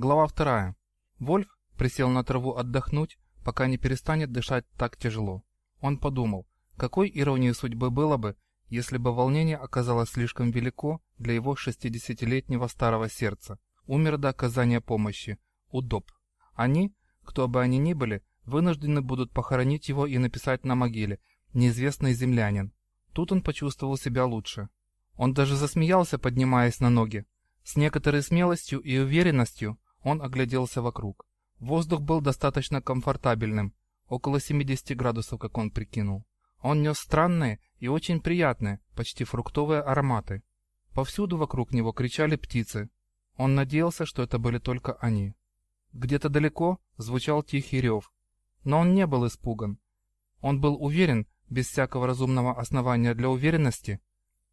Глава вторая. Вольф присел на траву отдохнуть, пока не перестанет дышать так тяжело. Он подумал, какой иронией судьбы было бы, если бы волнение оказалось слишком велико для его шестидесятилетнего старого сердца. Умер до оказания помощи. Удоб. Они, кто бы они ни были, вынуждены будут похоронить его и написать на могиле «Неизвестный землянин». Тут он почувствовал себя лучше. Он даже засмеялся, поднимаясь на ноги. С некоторой смелостью и уверенностью он огляделся вокруг. Воздух был достаточно комфортабельным, около 70 градусов, как он прикинул. Он нес странные и очень приятные, почти фруктовые ароматы. Повсюду вокруг него кричали птицы. Он надеялся, что это были только они. Где-то далеко звучал тихий рев. Но он не был испуган. Он был уверен, без всякого разумного основания для уверенности,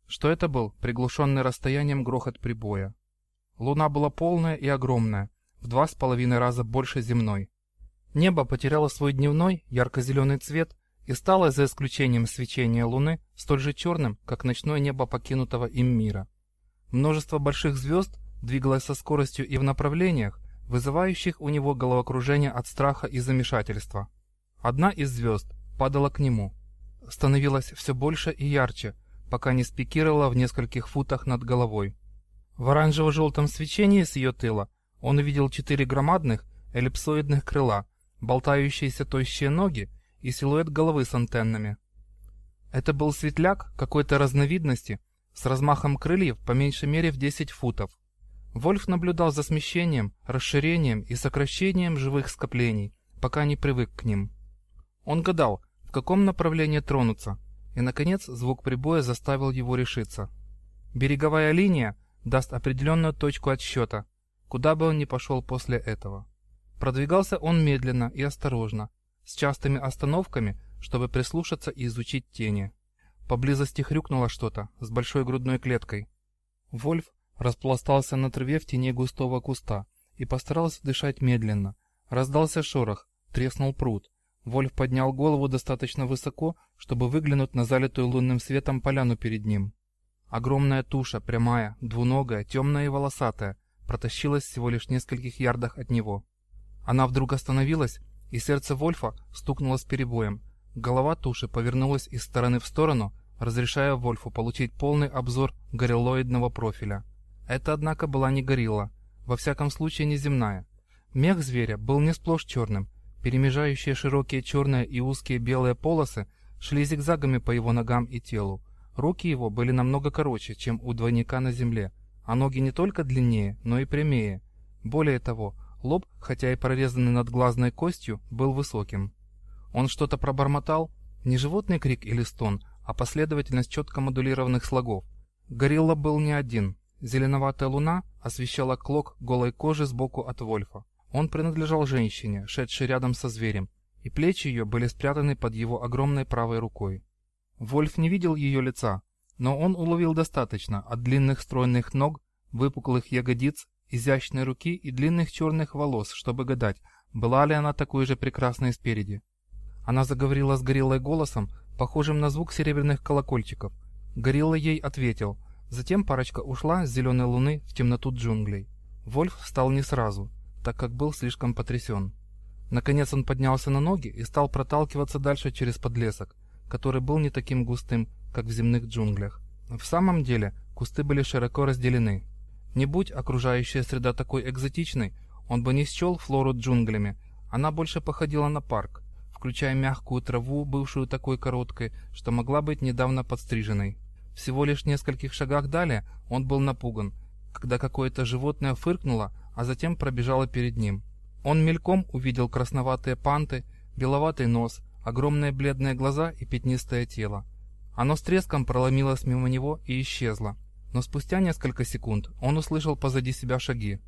что это был приглушенный расстоянием грохот прибоя. Луна была полная и огромная, в два с половиной раза больше земной. Небо потеряло свой дневной ярко-зеленый цвет и стало, за исключением свечения Луны, столь же черным, как ночное небо покинутого им мира. Множество больших звезд двигалось со скоростью и в направлениях, вызывающих у него головокружение от страха и замешательства. Одна из звезд падала к нему, становилась все больше и ярче, пока не спикировала в нескольких футах над головой. В оранжево-желтом свечении с ее тыла он увидел четыре громадных эллипсоидных крыла, болтающиеся тощие ноги и силуэт головы с антеннами. Это был светляк какой-то разновидности с размахом крыльев по меньшей мере в 10 футов. Вольф наблюдал за смещением, расширением и сокращением живых скоплений, пока не привык к ним. Он гадал, в каком направлении тронуться, и, наконец, звук прибоя заставил его решиться. Береговая линия даст определенную точку отсчета, куда бы он ни пошел после этого. Продвигался он медленно и осторожно, с частыми остановками, чтобы прислушаться и изучить тени. Поблизости хрюкнуло что-то с большой грудной клеткой. Вольф распластался на траве в тени густого куста и постарался дышать медленно. Раздался шорох, треснул пруд. Вольф поднял голову достаточно высоко, чтобы выглянуть на залитую лунным светом поляну перед ним. Огромная туша, прямая, двуногая, темная и волосатая, протащилась всего лишь в нескольких ярдах от него. Она вдруг остановилась, и сердце Вольфа стукнуло с перебоем. Голова туши повернулась из стороны в сторону, разрешая Вольфу получить полный обзор гориллоидного профиля. Это, однако, была не горилла, во всяком случае не земная. Мех зверя был не сплошь черным, перемежающие широкие черные и узкие белые полосы шли зигзагами по его ногам и телу. Руки его были намного короче, чем у двойника на земле, а ноги не только длиннее, но и прямее. Более того, лоб, хотя и прорезанный над глазной костью, был высоким. Он что-то пробормотал, не животный крик или стон, а последовательность четко модулированных слогов. Горилла был не один. Зеленоватая луна освещала клок голой кожи сбоку от Вольфа. Он принадлежал женщине, шедшей рядом со зверем, и плечи ее были спрятаны под его огромной правой рукой. Вольф не видел ее лица, но он уловил достаточно от длинных стройных ног, выпуклых ягодиц, изящной руки и длинных черных волос, чтобы гадать, была ли она такой же прекрасной спереди. Она заговорила с гориллой голосом, похожим на звук серебряных колокольчиков. Горилла ей ответил. Затем парочка ушла с зеленой луны в темноту джунглей. Вольф встал не сразу, так как был слишком потрясен. Наконец он поднялся на ноги и стал проталкиваться дальше через подлесок, который был не таким густым, как в земных джунглях. В самом деле, кусты были широко разделены. Не будь окружающая среда такой экзотичной, он бы не счел флору джунглями, она больше походила на парк, включая мягкую траву, бывшую такой короткой, что могла быть недавно подстриженной. Всего лишь в нескольких шагах далее он был напуган, когда какое-то животное фыркнуло, а затем пробежало перед ним. Он мельком увидел красноватые панты, беловатый нос, огромные бледные глаза и пятнистое тело. Оно с треском проломилось мимо него и исчезло. Но спустя несколько секунд он услышал позади себя шаги.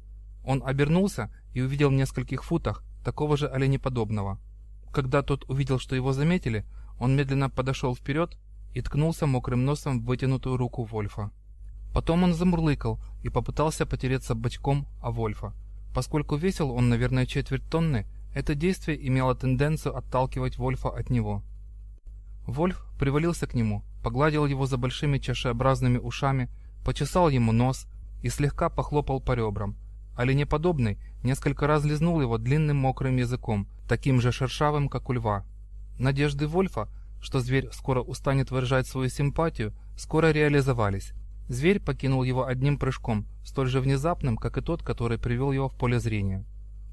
Он обернулся и увидел в нескольких футах такого же оленеподобного. Когда тот увидел, что его заметили, он медленно подошел вперед и ткнулся мокрым носом в вытянутую руку Вольфа. Потом он замурлыкал и попытался потереться бочком о Вольфа. Поскольку весил он, наверное, четверть тонны, это действие имело тенденцию отталкивать Вольфа от него. Вольф привалился к нему, погладил его за большими чашеобразными ушами, почесал ему нос и слегка похлопал по ребрам. оленеподобный несколько раз лизнул его длинным мокрым языком, таким же шершавым, как у льва. Надежды Вольфа, что зверь скоро устанет выражать свою симпатию, скоро реализовались. Зверь покинул его одним прыжком, столь же внезапным, как и тот, который привел его в поле зрения.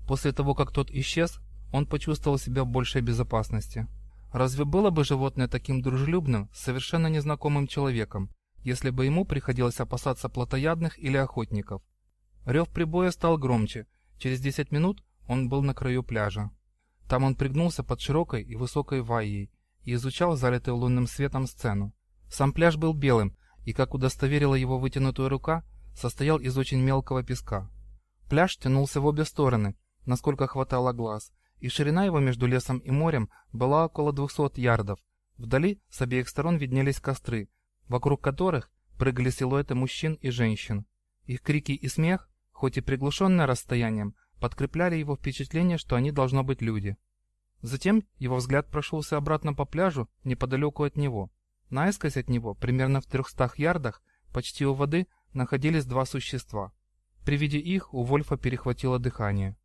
После того, как тот исчез, он почувствовал себя в большей безопасности. Разве было бы животное таким дружелюбным с совершенно незнакомым человеком, если бы ему приходилось опасаться плотоядных или охотников? Рев прибоя стал громче. Через 10 минут он был на краю пляжа. Там он пригнулся под широкой и высокой вайей и изучал залитую лунным светом сцену. Сам пляж был белым, и, как удостоверила его вытянутая рука, состоял из очень мелкого песка. Пляж тянулся в обе стороны, насколько хватало глаз, и ширина его между лесом и морем была около 200 ярдов. Вдали с обеих сторон виднелись костры, вокруг которых прыгали силуэты мужчин и женщин. Их крики и смех, хоть и приглушенные расстоянием, подкрепляли его впечатление, что они должно быть люди. Затем его взгляд прошелся обратно по пляжу неподалеку от него. Наискось от него, примерно в трехстах ярдах, почти у воды, находились два существа. При виде их у Вольфа перехватило дыхание.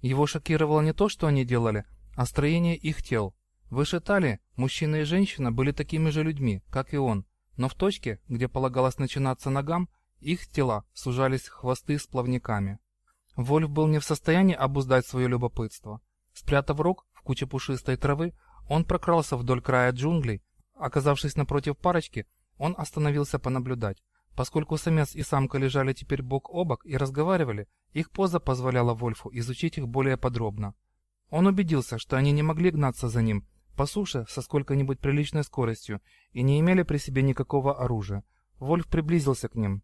Его шокировало не то, что они делали, а строение их тел. Выше талии мужчина и женщина были такими же людьми, как и он, но в точке, где полагалось начинаться ногам, их тела сужались хвосты с плавниками. Вольф был не в состоянии обуздать свое любопытство. Спрятав рук в куче пушистой травы, он прокрался вдоль края джунглей. Оказавшись напротив парочки, он остановился понаблюдать. Поскольку самец и самка лежали теперь бок о бок и разговаривали, их поза позволяла Вольфу изучить их более подробно. Он убедился, что они не могли гнаться за ним по суше со сколько-нибудь приличной скоростью и не имели при себе никакого оружия. Вольф приблизился к ним.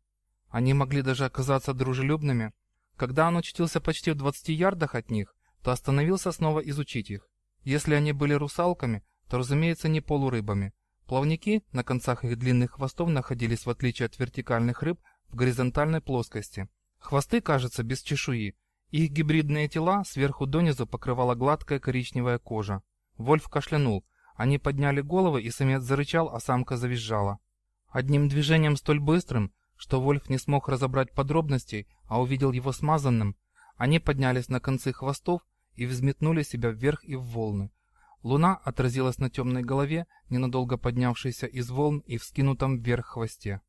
Они могли даже оказаться дружелюбными. Когда он очутился почти в 20 ярдах от них, то остановился снова изучить их. Если они были русалками, то, разумеется, не полурыбами. Плавники на концах их длинных хвостов находились, в отличие от вертикальных рыб, в горизонтальной плоскости. Хвосты, кажется, без чешуи. Их гибридные тела сверху донизу покрывала гладкая коричневая кожа. Вольф кашлянул. Они подняли головы, и самец зарычал, а самка завизжала. Одним движением столь быстрым, что Вольф не смог разобрать подробностей, а увидел его смазанным, они поднялись на концы хвостов и взметнули себя вверх и в волны. Луна отразилась на темной голове, ненадолго поднявшейся из волн и вскинутом вверх хвосте.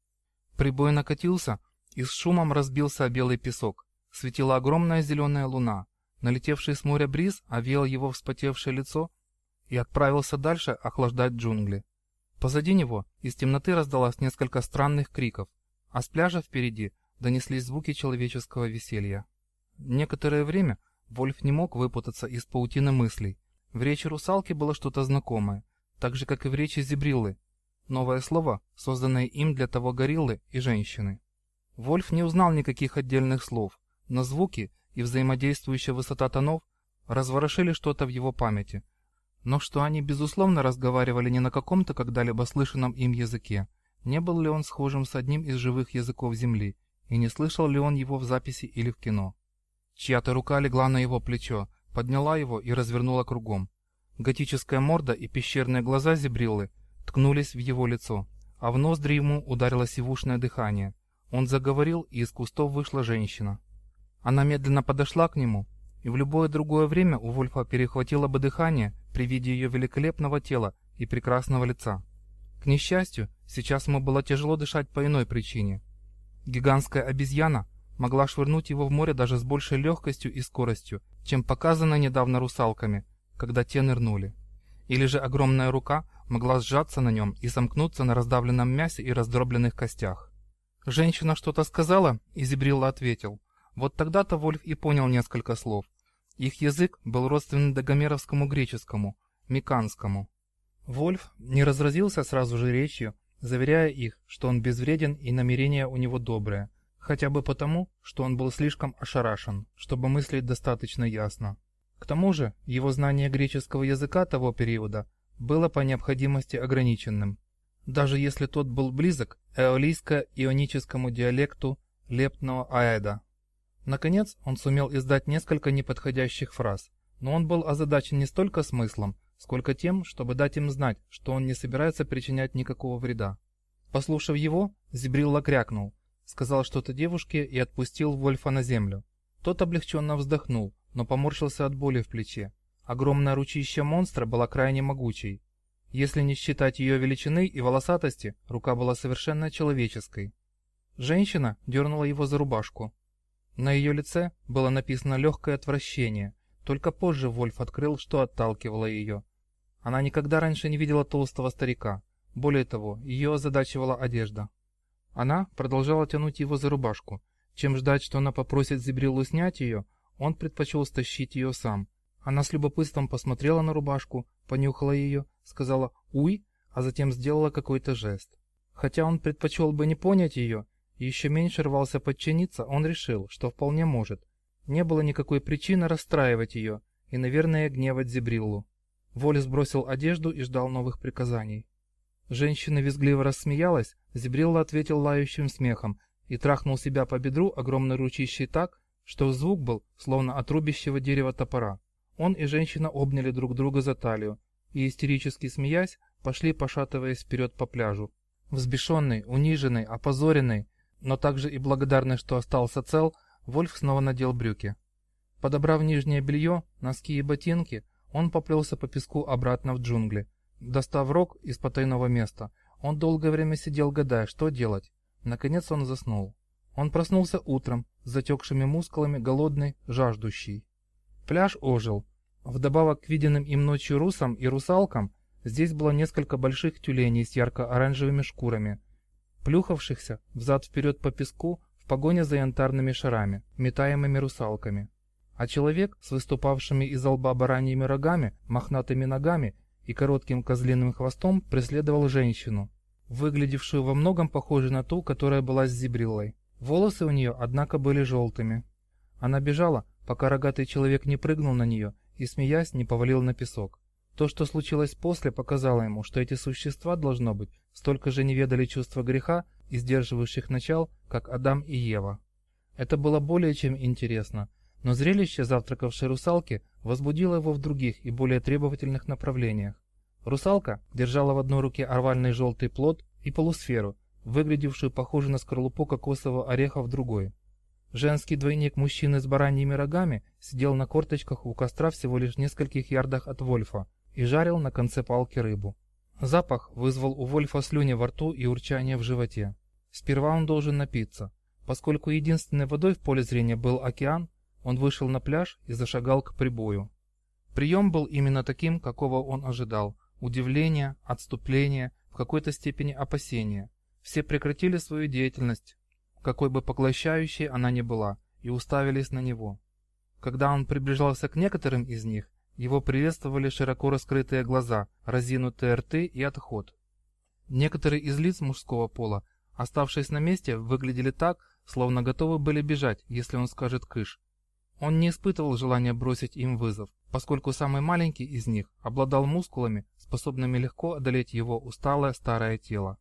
Прибой накатился и с шумом разбился о белый песок. Светила огромная зеленая луна. Налетевший с моря бриз овеял его вспотевшее лицо и отправился дальше охлаждать джунгли. Позади него из темноты раздалось несколько странных криков, а с пляжа впереди донеслись звуки человеческого веселья. Некоторое время Вольф не мог выпутаться из паутины мыслей. В речи русалки было что-то знакомое, так же, как и в речи зебриллы. Новое слово, созданное им для того гориллы и женщины. Вольф не узнал никаких отдельных слов, но звуки и взаимодействующая высота тонов разворошили что-то в его памяти. Но что они, безусловно, разговаривали не на каком-то когда-либо слышанном им языке. Не был ли он схожим с одним из живых языков Земли, и не слышал ли он его в записи или в кино? Чья-то рука легла на его плечо, подняла его и развернула кругом. Готическая морда и пещерные глаза зебриллы ткнулись в его лицо, а в ноздри ему ударило сивушное дыхание. Он заговорил, и из кустов вышла женщина. Она медленно подошла к нему, и в любое другое время у Вольфа перехватило бы дыхание при виде ее великолепного тела и прекрасного лица. К несчастью, сейчас ему было тяжело дышать по иной причине. Гигантская обезьяна могла швырнуть его в море даже с большей легкостью и скоростью, чем показано недавно русалками, когда те нырнули. Или же огромная рука могла сжаться на нем и сомкнуться на раздавленном мясе и раздробленных костях. Женщина что-то сказала, и Зибрилла ответил. Вот тогда-то Вольф и понял несколько слов. Их язык был родственен догомеровскому греческому, миканскому. Вольф не разразился сразу же речью, заверяя их, что он безвреден и намерение у него доброе, хотя бы потому, что он был слишком ошарашен, чтобы мыслить достаточно ясно. К тому же, его знание греческого языка того периода было по необходимости ограниченным, даже если тот был близок эолийско-ионическому диалекту лептного аэда. Наконец, он сумел издать несколько неподходящих фраз, но он был озадачен не столько смыслом, сколько тем, чтобы дать им знать, что он не собирается причинять никакого вреда. Послушав его, Зибрилла крякнул, сказал что-то девушке и отпустил Вольфа на землю. Тот облегченно вздохнул, но поморщился от боли в плече. Огромное ручище монстра была крайне могучей. Если не считать ее величины и волосатости, рука была совершенно человеческой. Женщина дернула его за рубашку. На ее лице было написано легкое отвращение, только позже Вольф открыл, что отталкивало ее. Она никогда раньше не видела толстого старика. Более того, ее озадачивала одежда. Она продолжала тянуть его за рубашку. Чем ждать, что она попросит Зибрилу снять ее, он предпочел стащить ее сам. Она с любопытством посмотрела на рубашку, понюхала ее, сказала «Уй», а затем сделала какой-то жест. Хотя он предпочел бы не понять ее, и еще меньше рвался подчиниться, он решил, что вполне может. Не было никакой причины расстраивать ее и, наверное, гневать Зибриллу. Воля сбросил одежду и ждал новых приказаний. Женщина визгливо рассмеялась, Зибрилла ответил лающим смехом и трахнул себя по бедру огромной ручищей так, что звук был, словно от рубящего дерева топора. Он и женщина обняли друг друга за талию и, истерически смеясь, пошли, пошатываясь вперед по пляжу. Взбешенный, униженный, опозоренный, но также и благодарный, что остался цел, Вольф снова надел брюки. Подобрав нижнее белье, носки и ботинки, он поплелся по песку обратно в джунгли. Достав рог из потайного места, он долгое время сидел, гадая, что делать. Наконец он заснул. Он проснулся утром, с затекшими мускулами, голодный, жаждущий. Пляж ожил. Вдобавок к виденным им ночью русам и русалкам, здесь было несколько больших тюленей с ярко-оранжевыми шкурами, плюхавшихся взад-вперед по песку в погоне за янтарными шарами, метаемыми русалками. А человек с выступавшими из лба бараньими рогами, мохнатыми ногами и коротким козлиным хвостом преследовал женщину, выглядевшую во многом похожей на ту, которая была с зибриллой. Волосы у нее, однако, были желтыми. Она бежала, пока рогатый человек не прыгнул на нее и, смеясь, не повалил на песок. То, что случилось после, показало ему, что эти существа, должно быть, столько же не ведали чувства греха и сдерживающих начал, как Адам и Ева. Это было более чем интересно, но зрелище завтракавшей русалки возбудило его в других и более требовательных направлениях. Русалка держала в одной руке овальный желтый плод и полусферу, выглядевшую похожей на скорлупу кокосового ореха в другой. Женский двойник мужчины с бараньими рогами сидел на корточках у костра всего лишь в нескольких ярдах от Вольфа и жарил на конце палки рыбу. Запах вызвал у Вольфа слюни во рту и урчание в животе. Сперва он должен напиться. Поскольку единственной водой в поле зрения был океан, он вышел на пляж и зашагал к прибою. Прием был именно таким, какого он ожидал. Удивление, отступление, в какой-то степени опасение. Все прекратили свою деятельность, какой бы поглощающей она ни была, и уставились на него. Когда он приближался к некоторым из них, его приветствовали широко раскрытые глаза, разинутые рты и отход. Некоторые из лиц мужского пола, оставшись на месте, выглядели так, словно готовы были бежать, если он скажет «кыш». Он не испытывал желания бросить им вызов, поскольку самый маленький из них обладал мускулами, способными легко одолеть его усталое старое тело.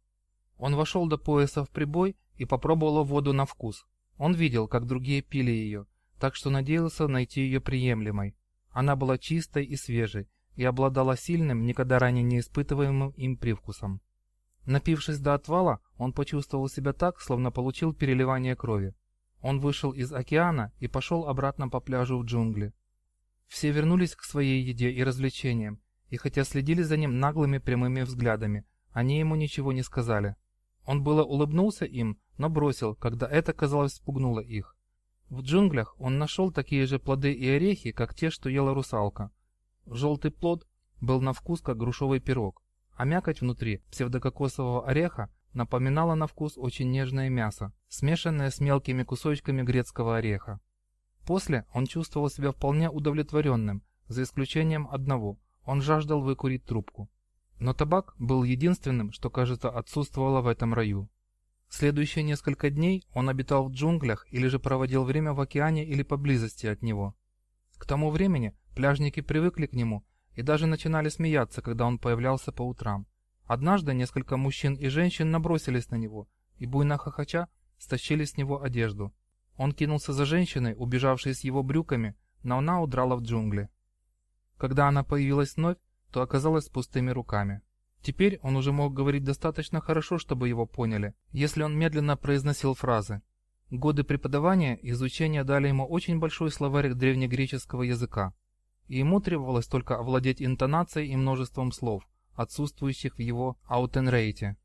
Он вошел до пояса в прибой и попробовал воду на вкус. Он видел, как другие пили ее, так что надеялся найти ее приемлемой. Она была чистой и свежей и обладала сильным, никогда ранее не испытываемым им привкусом. Напившись до отвала, он почувствовал себя так, словно получил переливание крови. Он вышел из океана и пошел обратно по пляжу в джунгли. Все вернулись к своей еде и развлечениям, и хотя следили за ним наглыми прямыми взглядами, они ему ничего не сказали. Он было улыбнулся им, но бросил, когда это, казалось, спугнуло их. В джунглях он нашел такие же плоды и орехи, как те, что ела русалка. Желтый плод был на вкус как грушовый пирог, а мякоть внутри псевдококосового ореха напоминала на вкус очень нежное мясо, смешанное с мелкими кусочками грецкого ореха. После он чувствовал себя вполне удовлетворенным, за исключением одного – он жаждал выкурить трубку. Но табак был единственным, что, кажется, отсутствовало в этом раю. Следующие несколько дней он обитал в джунглях или же проводил время в океане или поблизости от него. К тому времени пляжники привыкли к нему и даже начинали смеяться, когда он появлялся по утрам. Однажды несколько мужчин и женщин набросились на него и, буйно хохоча, стащили с него одежду. Он кинулся за женщиной, убежавшей с его брюками, но она удрала в джунгли. Когда она появилась вновь, то оказалась с пустыми руками. Теперь он уже мог говорить достаточно хорошо, чтобы его поняли, если он медленно произносил фразы. Годы преподавания и изучения дали ему очень большой словарь древнегреческого языка, и ему требовалось только овладеть интонацией и множеством слов, отсутствующих в его аутенрейте.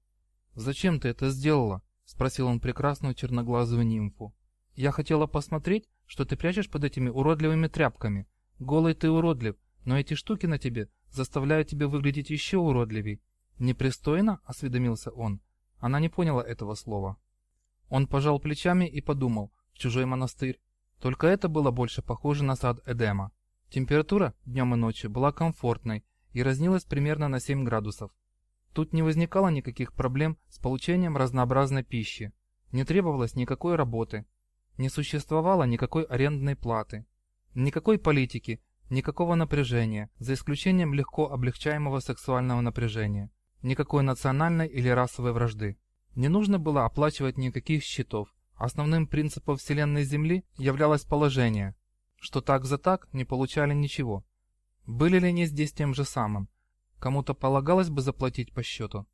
«Зачем ты это сделала?» — спросил он прекрасную черноглазую нимфу. «Я хотела посмотреть, что ты прячешь под этими уродливыми тряпками. Голый ты уродлив, но эти штуки на тебе заставляют тебя выглядеть еще уродливей. Непристойно?» — осведомился он. Она не поняла этого слова. Он пожал плечами и подумал, в чужой монастырь. Только это было больше похоже на сад Эдема. Температура днем и ночью была комфортной и разнилась примерно на 7 градусов. Тут не возникало никаких проблем с получением разнообразной пищи, не требовалось никакой работы, не существовало никакой арендной платы, никакой политики, никакого напряжения, за исключением легко облегчаемого сексуального напряжения, никакой национальной или расовой вражды. Не нужно было оплачивать никаких счетов. Основным принципом Вселенной Земли являлось положение, что так за так не получали ничего. Были ли они здесь тем же самым? Кому-то полагалось бы заплатить по счету.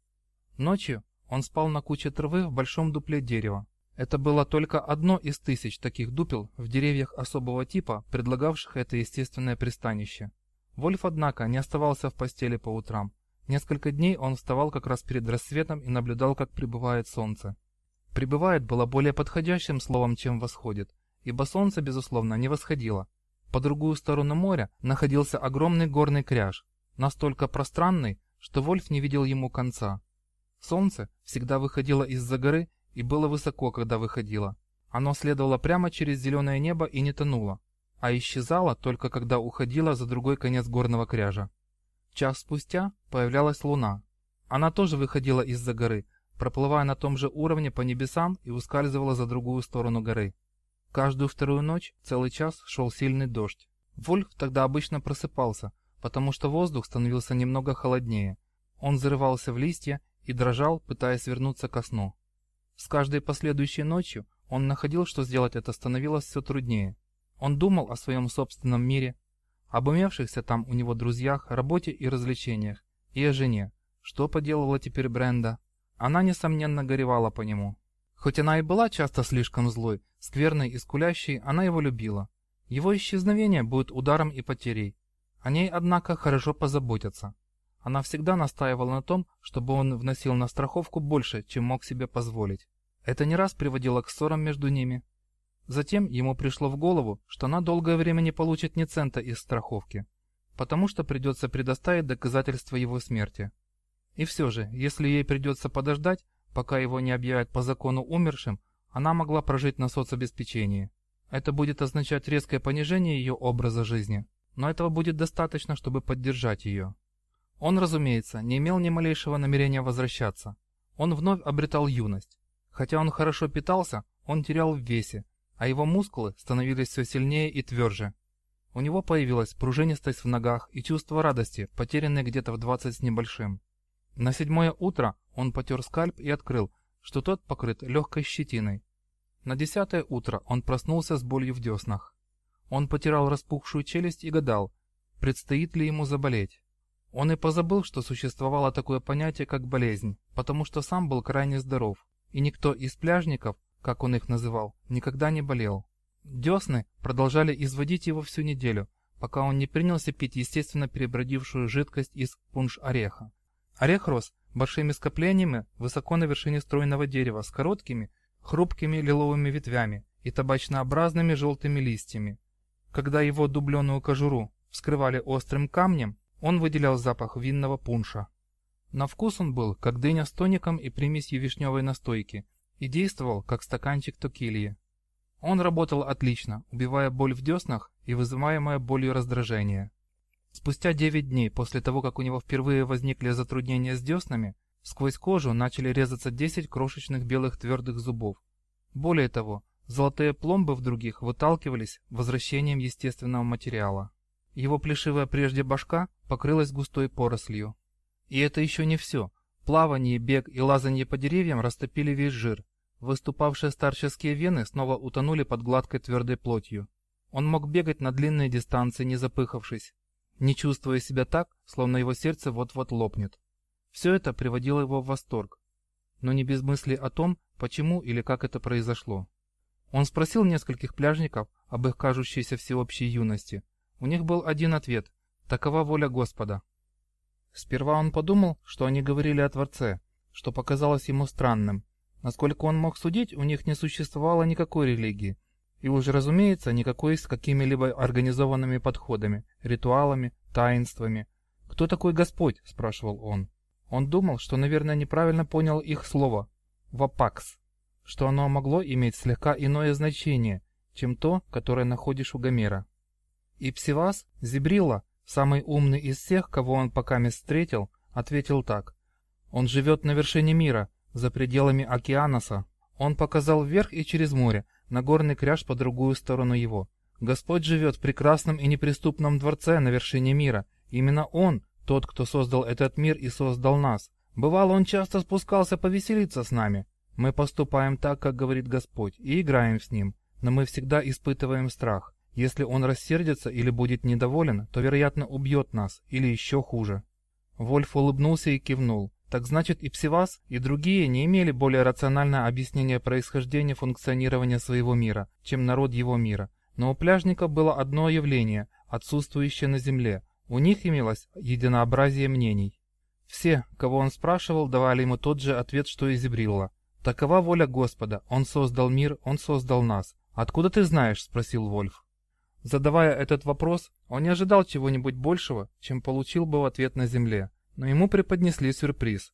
Ночью он спал на куче травы в большом дупле дерева. Это было только одно из тысяч таких дупел в деревьях особого типа, предлагавших это естественное пристанище. Вольф, однако, не оставался в постели по утрам. Несколько дней он вставал как раз перед рассветом и наблюдал, как прибывает солнце. «Прибывает» было более подходящим словом, чем «восходит», ибо солнце, безусловно, не восходило. По другую сторону моря находился огромный горный кряж, настолько пространный, что Вольф не видел ему конца. Солнце всегда выходило из-за горы и было высоко, когда выходило. Оно следовало прямо через зеленое небо и не тонуло, а исчезало только когда уходило за другой конец горного кряжа. Час спустя появлялась луна. Она тоже выходила из-за горы, проплывая на том же уровне по небесам и ускальзывала за другую сторону горы. Каждую вторую ночь целый час шел сильный дождь. Вольф тогда обычно просыпался, потому что воздух становился немного холоднее. Он зарывался в листья и дрожал, пытаясь вернуться ко сну. С каждой последующей ночью он находил, что сделать это становилось все труднее. Он думал о своем собственном мире, об умевшихся там у него друзьях, работе и развлечениях, и о жене. Что поделала теперь Бренда? Она, несомненно, горевала по нему. Хоть она и была часто слишком злой, скверной и скулящей, она его любила. Его исчезновение будет ударом и потерей. О ней, однако, хорошо позаботятся. Она всегда настаивала на том, чтобы он вносил на страховку больше, чем мог себе позволить. Это не раз приводило к ссорам между ними, Затем ему пришло в голову, что она долгое время не получит ни цента из страховки, потому что придется предоставить доказательства его смерти. И все же, если ей придется подождать, пока его не объявят по закону умершим, она могла прожить на соцобеспечении. Это будет означать резкое понижение ее образа жизни, но этого будет достаточно, чтобы поддержать ее. Он, разумеется, не имел ни малейшего намерения возвращаться. Он вновь обретал юность. Хотя он хорошо питался, он терял в весе, а его мускулы становились все сильнее и тверже. У него появилась пружинистость в ногах и чувство радости, потерянное где-то в 20 с небольшим. На седьмое утро он потер скальп и открыл, что тот покрыт легкой щетиной. На десятое утро он проснулся с болью в деснах. Он потирал распухшую челюсть и гадал, предстоит ли ему заболеть. Он и позабыл, что существовало такое понятие, как болезнь, потому что сам был крайне здоров, и никто из пляжников как он их называл, никогда не болел. Десны продолжали изводить его всю неделю, пока он не принялся пить естественно перебродившую жидкость из пунш-ореха. Орех рос большими скоплениями высоко на вершине стройного дерева с короткими, хрупкими лиловыми ветвями и табачнообразными желтыми листьями. Когда его дубленую кожуру вскрывали острым камнем, он выделял запах винного пунша. На вкус он был, как дыня с тоником и примесью вишневой настойки, и действовал как стаканчик токильи. Он работал отлично, убивая боль в деснах и вызываемое болью раздражение. Спустя 9 дней после того, как у него впервые возникли затруднения с деснами, сквозь кожу начали резаться 10 крошечных белых твердых зубов. Более того, золотые пломбы в других выталкивались возвращением естественного материала. Его плешивая прежде башка покрылась густой порослью. И это еще не все. Плавание, бег и лазанье по деревьям растопили весь жир. Выступавшие старческие вены снова утонули под гладкой твердой плотью. Он мог бегать на длинные дистанции, не запыхавшись, не чувствуя себя так, словно его сердце вот-вот лопнет. Все это приводило его в восторг, но не без мысли о том, почему или как это произошло. Он спросил нескольких пляжников об их кажущейся всеобщей юности. У них был один ответ – такова воля Господа. Сперва он подумал, что они говорили о Творце, что показалось ему странным. Насколько он мог судить, у них не существовало никакой религии. И уже, разумеется, никакой с какими-либо организованными подходами, ритуалами, таинствами. «Кто такой Господь?» – спрашивал он. Он думал, что, наверное, неправильно понял их слово «вапакс», что оно могло иметь слегка иное значение, чем то, которое находишь у Гомера. И Псивас, Зибрила, самый умный из всех, кого он пока мест встретил, ответил так. Он живет на вершине мира, за пределами океаноса. Он показал вверх и через море, на горный кряж по другую сторону его. Господь живет в прекрасном и неприступном дворце на вершине мира. Именно Он, тот, кто создал этот мир и создал нас. Бывало, Он часто спускался повеселиться с нами. Мы поступаем так, как говорит Господь, и играем с Ним, но мы всегда испытываем страх. Если Он рассердится или будет недоволен, то, вероятно, убьет нас, или еще хуже. Вольф улыбнулся и кивнул. Так значит и Псивас, и другие не имели более рациональное объяснение происхождения функционирования своего мира, чем народ его мира. Но у пляжников было одно явление, отсутствующее на Земле. У них имелось единообразие мнений. Все, кого он спрашивал, давали ему тот же ответ, что и Зебрилла. «Такова воля Господа. Он создал мир, Он создал нас. Откуда ты знаешь?» – спросил Вольф. Задавая этот вопрос, он не ожидал чего-нибудь большего, чем получил бы в ответ на земле. Но ему преподнесли сюрприз.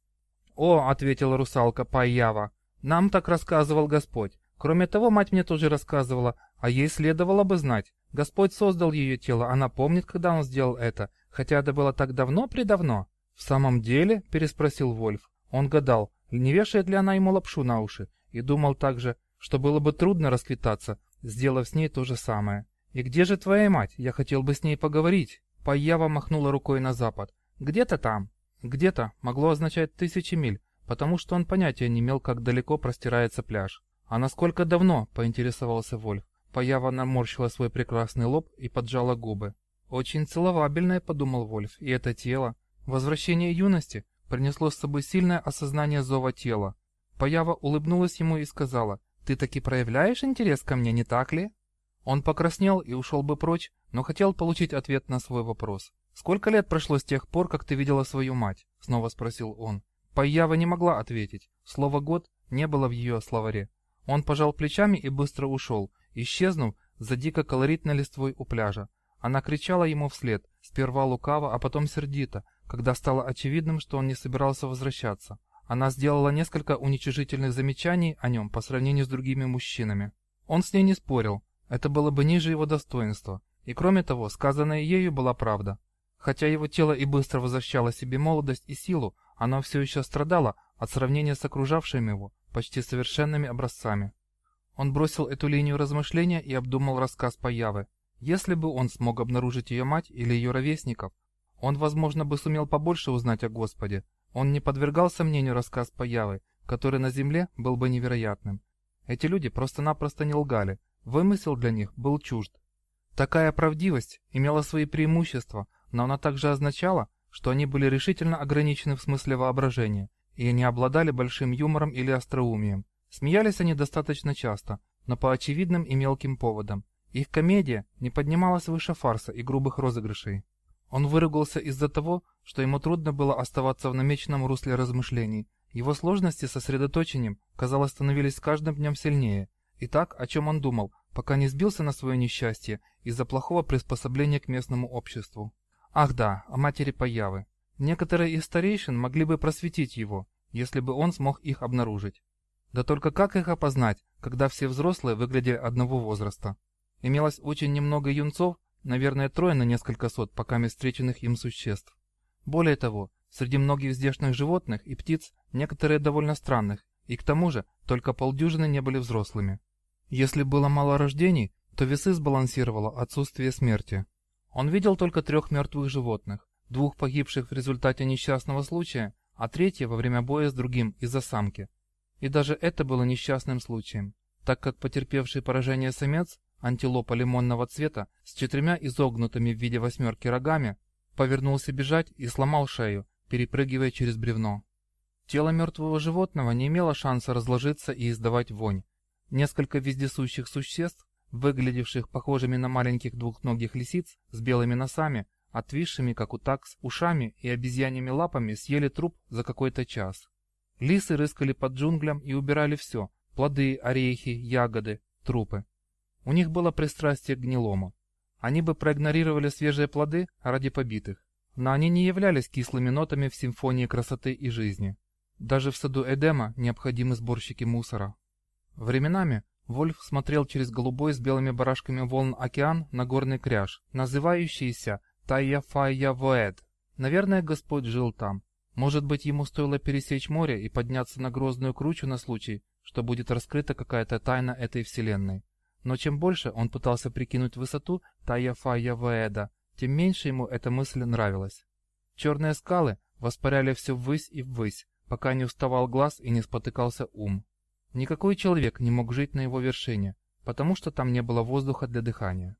«О», — ответила русалка Пайява, — «нам так рассказывал Господь. Кроме того, мать мне тоже рассказывала, а ей следовало бы знать. Господь создал ее тело, она помнит, когда он сделал это, хотя это было так давно-предавно». «В самом деле?» — переспросил Вольф. Он гадал, не вешает ли она ему лапшу на уши, и думал также, что было бы трудно расквитаться, сделав с ней то же самое. «И где же твоя мать? Я хотел бы с ней поговорить». Паява махнула рукой на запад. «Где-то там». «Где-то» могло означать тысячи миль, потому что он понятия не имел, как далеко простирается пляж. «А насколько давно?» – поинтересовался Вольф. Паява наморщила свой прекрасный лоб и поджала губы. «Очень целовабельное», – подумал Вольф, – «и это тело». Возвращение юности принесло с собой сильное осознание зова тела. Паява улыбнулась ему и сказала, «Ты таки проявляешь интерес ко мне, не так ли?» Он покраснел и ушел бы прочь, но хотел получить ответ на свой вопрос. «Сколько лет прошло с тех пор, как ты видела свою мать?» — снова спросил он. Паява не могла ответить. Слово «год» не было в ее словаре. Он пожал плечами и быстро ушел, исчезнув за дико колоритной листвой у пляжа. Она кричала ему вслед, сперва лукаво, а потом сердито, когда стало очевидным, что он не собирался возвращаться. Она сделала несколько уничижительных замечаний о нем по сравнению с другими мужчинами. Он с ней не спорил, это было бы ниже его достоинства. И кроме того, сказанное ею была правда. Хотя его тело и быстро возвращало себе молодость и силу, оно все еще страдало от сравнения с окружавшими его почти совершенными образцами. Он бросил эту линию размышления и обдумал рассказ Паявы. Если бы он смог обнаружить ее мать или ее ровесников, он, возможно, бы сумел побольше узнать о Господе. Он не подвергал сомнению рассказ Паявы, который на земле был бы невероятным. Эти люди просто-напросто не лгали, Вымысел для них был чужд. Такая правдивость имела свои преимущества, но она также означала, что они были решительно ограничены в смысле воображения и не обладали большим юмором или остроумием. Смеялись они достаточно часто, но по очевидным и мелким поводам. Их комедия не поднималась выше фарса и грубых розыгрышей. Он выругался из-за того, что ему трудно было оставаться в намеченном русле размышлений. Его сложности со сосредоточением, казалось, становились с каждым днем сильнее, Итак, о чем он думал, пока не сбился на свое несчастье из-за плохого приспособления к местному обществу? Ах да, о матери Паявы. Некоторые из старейшин могли бы просветить его, если бы он смог их обнаружить. Да только как их опознать, когда все взрослые выглядели одного возраста? Имелось очень немного юнцов, наверное, трое на несколько сот пока встреченных им существ. Более того, среди многих здешних животных и птиц некоторые довольно странных, и к тому же только полдюжины не были взрослыми. Если было мало рождений, то весы сбалансировало отсутствие смерти. Он видел только трех мертвых животных, двух погибших в результате несчастного случая, а третье во время боя с другим из-за самки. И даже это было несчастным случаем, так как потерпевший поражение самец, антилопа лимонного цвета с четырьмя изогнутыми в виде восьмерки рогами, повернулся бежать и сломал шею, перепрыгивая через бревно. Тело мертвого животного не имело шанса разложиться и издавать вонь, Несколько вездесущих существ, выглядевших похожими на маленьких двухногих лисиц с белыми носами, отвисшими, как у такс, ушами и обезьяньими лапами, съели труп за какой-то час. Лисы рыскали под джунглям и убирали все – плоды, орехи, ягоды, трупы. У них было пристрастие к гнилому. Они бы проигнорировали свежие плоды ради побитых, но они не являлись кислыми нотами в симфонии красоты и жизни. Даже в саду Эдема необходимы сборщики мусора. Временами Вольф смотрел через голубой с белыми барашками волн океан на горный кряж, называющийся Тайя-Файя-Воэд. Наверное, Господь жил там. Может быть, ему стоило пересечь море и подняться на грозную кручу на случай, что будет раскрыта какая-то тайна этой вселенной. Но чем больше он пытался прикинуть высоту Тайя-Файя-Воэда, тем меньше ему эта мысль нравилась. Черные скалы воспаряли все ввысь и ввысь, пока не уставал глаз и не спотыкался ум. Никакой человек не мог жить на его вершине, потому что там не было воздуха для дыхания.